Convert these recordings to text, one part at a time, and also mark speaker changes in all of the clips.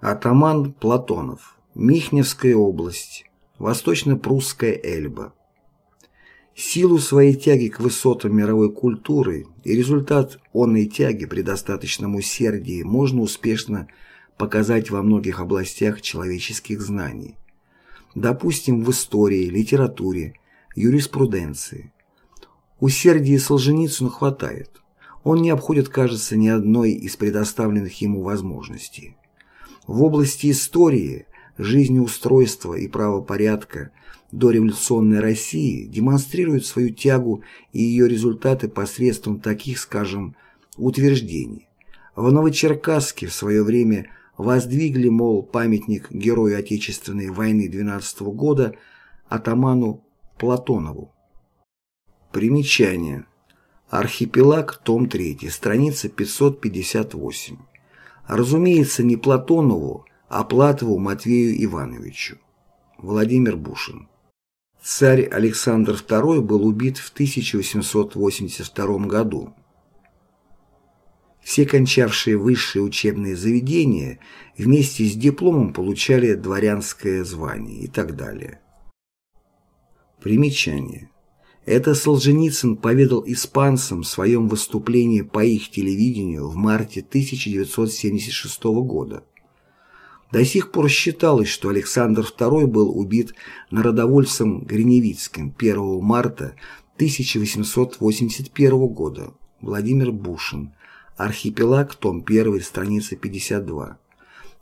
Speaker 1: Атаман Платонов. Михневская область. Восточно-прусская Эльба. Силу своей тяги к высотам мировой культуры и результат онной тяги при достаточном усердии можно успешно показать во многих областях человеческих знаний. Допустим, в истории, литературе, юриспруденции. Усердия Солженицыну хватает. Он не обходит, кажется, ни одной из предоставленных ему возможностей. В области истории, жизнеустройства и правопорядка дореволюционной России демонстрирует свою тягу и ее результаты посредством таких, скажем, утверждений. В Новочеркасске в свое время воздвигли, мол, памятник герою Отечественной войны 12 -го года атаману Платонову. Примечание. Архипелаг, том 3, страница 558. Разумеется, не Платонову, а Платову Матвею Ивановичу. Владимир Бушин. Царь Александр II был убит в 1882 году. Все кончавшие высшие учебные заведения вместе с дипломом получали дворянское звание и так далее. Примечание. Это Солженицын поведал испанцам в своем выступлении по их телевидению в марте 1976 года. До сих пор считалось, что Александр II был убит народовольцем Гриневицким 1 марта 1881 года. Владимир Бушин. Архипелаг, том 1, страница 52.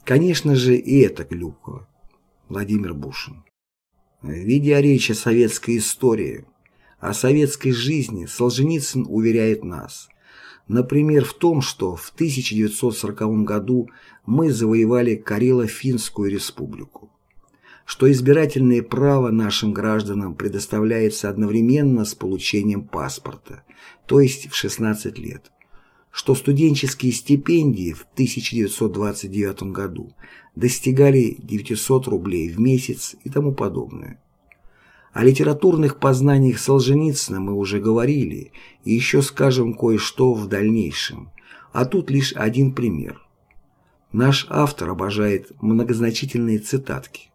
Speaker 1: Конечно же, и это Глюкова. Владимир Бушин. Видя речь о советской истории, о советской жизни Солженицын уверяет нас, например, в том, что в 1940 году мы завоевали Карело-Финскую республику, что избирательное право нашим гражданам предоставляется одновременно с получением паспорта, то есть в 16 лет, что студенческие стипендии в 1929 году достигали 900 рублей в месяц и тому подобное. О литературных познаниях Солженицына мы уже говорили, и еще скажем кое-что в дальнейшем. А тут лишь один пример. Наш автор обожает многозначительные цитатки.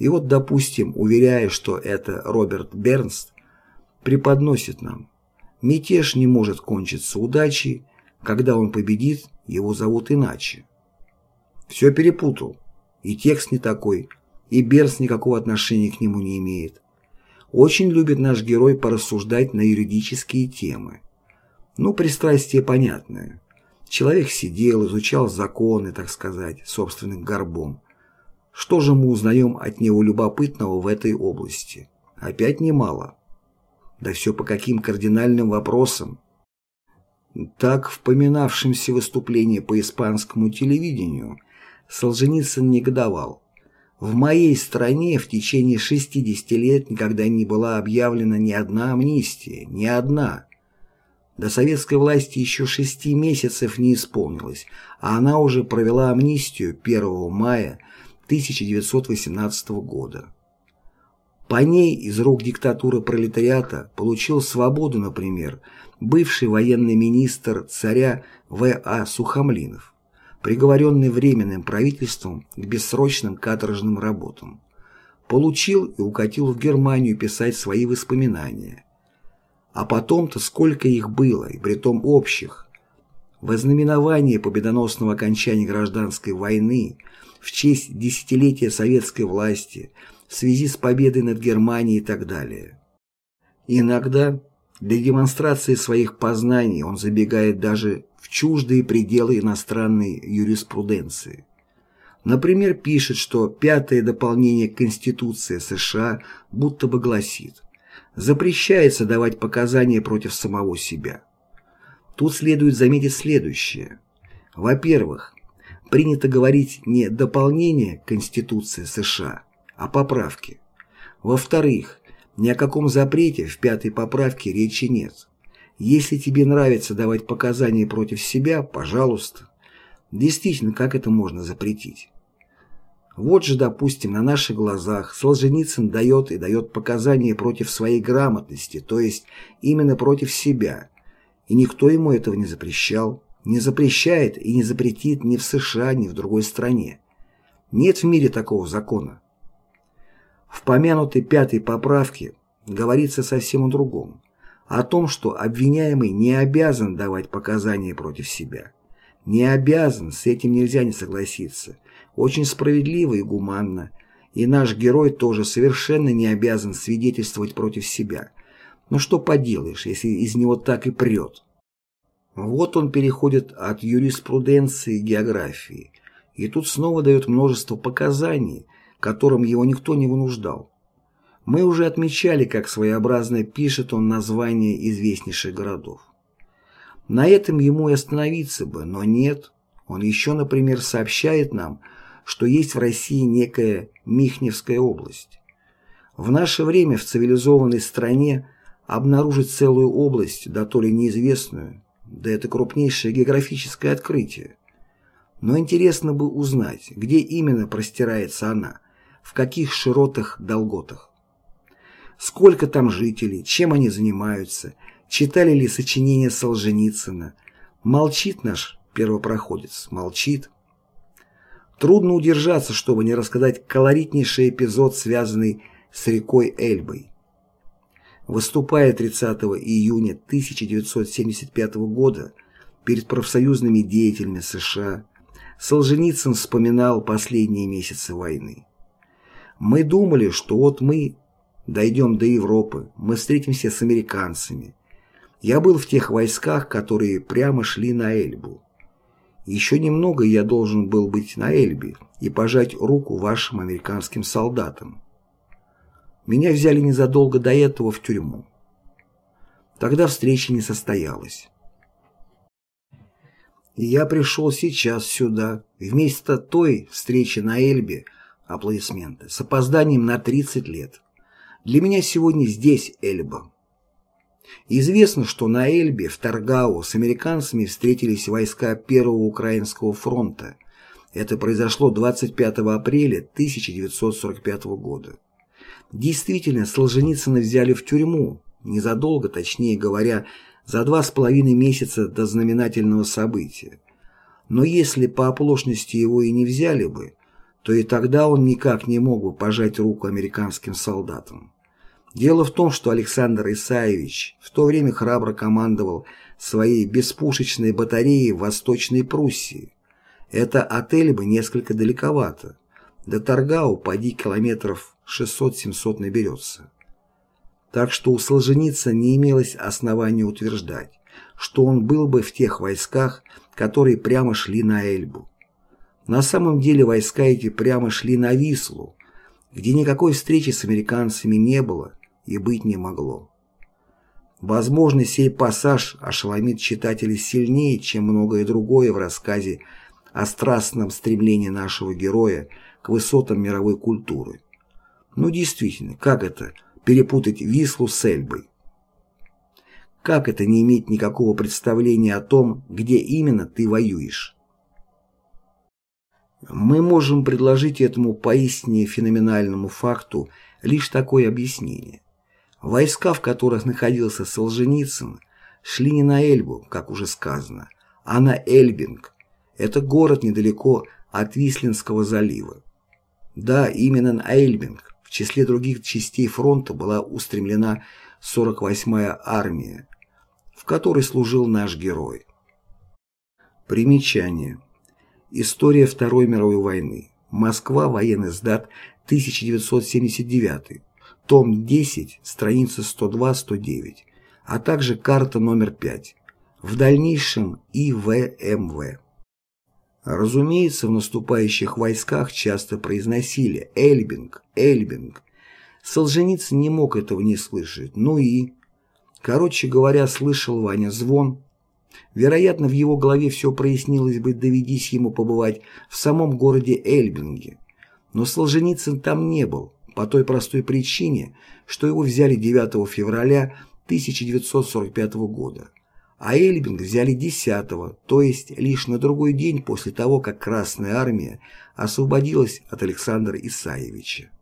Speaker 1: И вот, допустим, уверяя, что это Роберт Бернст, преподносит нам «Мятеж не может кончиться удачей, когда он победит, его зовут иначе». Все перепутал. И текст не такой, и Бернст никакого отношения к нему не имеет. Очень любит наш герой порассуждать на юридические темы. Ну, пристрастие понятное. Человек сидел, изучал законы, так сказать, собственным горбом. Что же мы узнаем от него любопытного в этой области? Опять немало. Да все по каким кардинальным вопросам. Так, в поминавшемся выступлении по испанскому телевидению Солженицын негодовал. В моей стране в течение 60 лет никогда не была объявлена ни одна амнистия, ни одна. До советской власти еще шести месяцев не исполнилось, а она уже провела амнистию 1 мая 1918 года. По ней из рук диктатуры пролетариата получил свободу, например, бывший военный министр царя В.А. Сухомлинов приговоренный Временным правительством к бессрочным каторжным работам. Получил и укатил в Германию писать свои воспоминания. А потом-то сколько их было, и притом общих. Во знаменование победоносного окончания гражданской войны, в честь десятилетия советской власти, в связи с победой над Германией и так далее. Иногда для демонстрации своих познаний он забегает даже чуждые пределы иностранной юриспруденции. Например, пишет, что пятое дополнение Конституции США будто бы гласит «запрещается давать показания против самого себя». Тут следует заметить следующее. Во-первых, принято говорить не дополнение Конституции США, а поправки. Во-вторых, ни о каком запрете в пятой поправке речи нет. Если тебе нравится давать показания против себя, пожалуйста. Действительно, как это можно запретить? Вот же, допустим, на наших глазах Солженицын дает и дает показания против своей грамотности, то есть именно против себя. И никто ему этого не запрещал, не запрещает и не запретит ни в США, ни в другой стране. Нет в мире такого закона. В помянутой пятой поправке говорится совсем о другом. О том, что обвиняемый не обязан давать показания против себя. Не обязан, с этим нельзя не согласиться. Очень справедливо и гуманно. И наш герой тоже совершенно не обязан свидетельствовать против себя. Но что поделаешь, если из него так и прет. Вот он переходит от юриспруденции к географии. И тут снова дает множество показаний, которым его никто не вынуждал. Мы уже отмечали, как своеобразно пишет он названия известнейших городов. На этом ему и остановиться бы, но нет. Он еще, например, сообщает нам, что есть в России некая Михневская область. В наше время в цивилизованной стране обнаружить целую область, да то ли неизвестную, да это крупнейшее географическое открытие. Но интересно бы узнать, где именно простирается она, в каких широтах-долготах. Сколько там жителей, чем они занимаются, читали ли сочинения Солженицына. Молчит наш первопроходец, молчит. Трудно удержаться, чтобы не рассказать колоритнейший эпизод, связанный с рекой Эльбой. Выступая 30 июня 1975 года перед профсоюзными деятелями США, Солженицын вспоминал последние месяцы войны. «Мы думали, что вот мы дойдем до Европы, мы встретимся с американцами. Я был в тех войсках, которые прямо шли на Эльбу. Еще немного я должен был быть на Эльбе и пожать руку вашим американским солдатам. Меня взяли незадолго до этого в тюрьму. Тогда встреча не состоялась. И я пришел сейчас сюда, вместо той встречи на Эльбе, аплодисменты, с опозданием на 30 лет. Для меня сегодня здесь Эльба. Известно, что на Эльбе в Таргау с американцами встретились войска Первого Украинского фронта. Это произошло 25 апреля 1945 года. Действительно, Солженицына взяли в тюрьму, незадолго, точнее говоря, за два с половиной месяца до знаменательного события. Но если по оплошности его и не взяли бы, то и тогда он никак не мог бы пожать руку американским солдатам. Дело в том, что Александр Исаевич в то время храбро командовал своей беспушечной батареей в Восточной Пруссии. Это отель бы несколько далековато. До Таргау поди километров 600-700 наберется. Так что у Солженицына не имелось основания утверждать, что он был бы в тех войсках, которые прямо шли на Эльбу. На самом деле войска эти прямо шли на Вислу, где никакой встречи с американцами не было и быть не могло. Возможно, сей пассаж ошеломит читателей сильнее, чем многое другое в рассказе о страстном стремлении нашего героя к высотам мировой культуры. Ну действительно, как это перепутать Вислу с Эльбой? Как это не иметь никакого представления о том, где именно ты воюешь? Мы можем предложить этому поистине феноменальному факту лишь такое объяснение. Войска, в которых находился Солженицын, шли не на Эльбу, как уже сказано, а на Эльбинг. Это город недалеко от Вислинского залива. Да, именно на Эльбинг в числе других частей фронта была устремлена 48-я армия, в которой служил наш герой. Примечание. История Второй мировой войны. Москва. Военный сдат. 1979 том 10, страница 102-109, а также карта номер 5. В дальнейшем ИВМВ. Разумеется, в наступающих войсках часто произносили «Эльбинг», «Эльбинг». Солженицын не мог этого не слышать. Ну и... Короче говоря, слышал Ваня звон. Вероятно, в его голове все прояснилось бы, доведись ему побывать в самом городе Эльбинге. Но Солженицын там не был по той простой причине, что его взяли 9 февраля 1945 года, а Эльбинг взяли 10 то есть лишь на другой день после того, как Красная Армия освободилась от Александра Исаевича.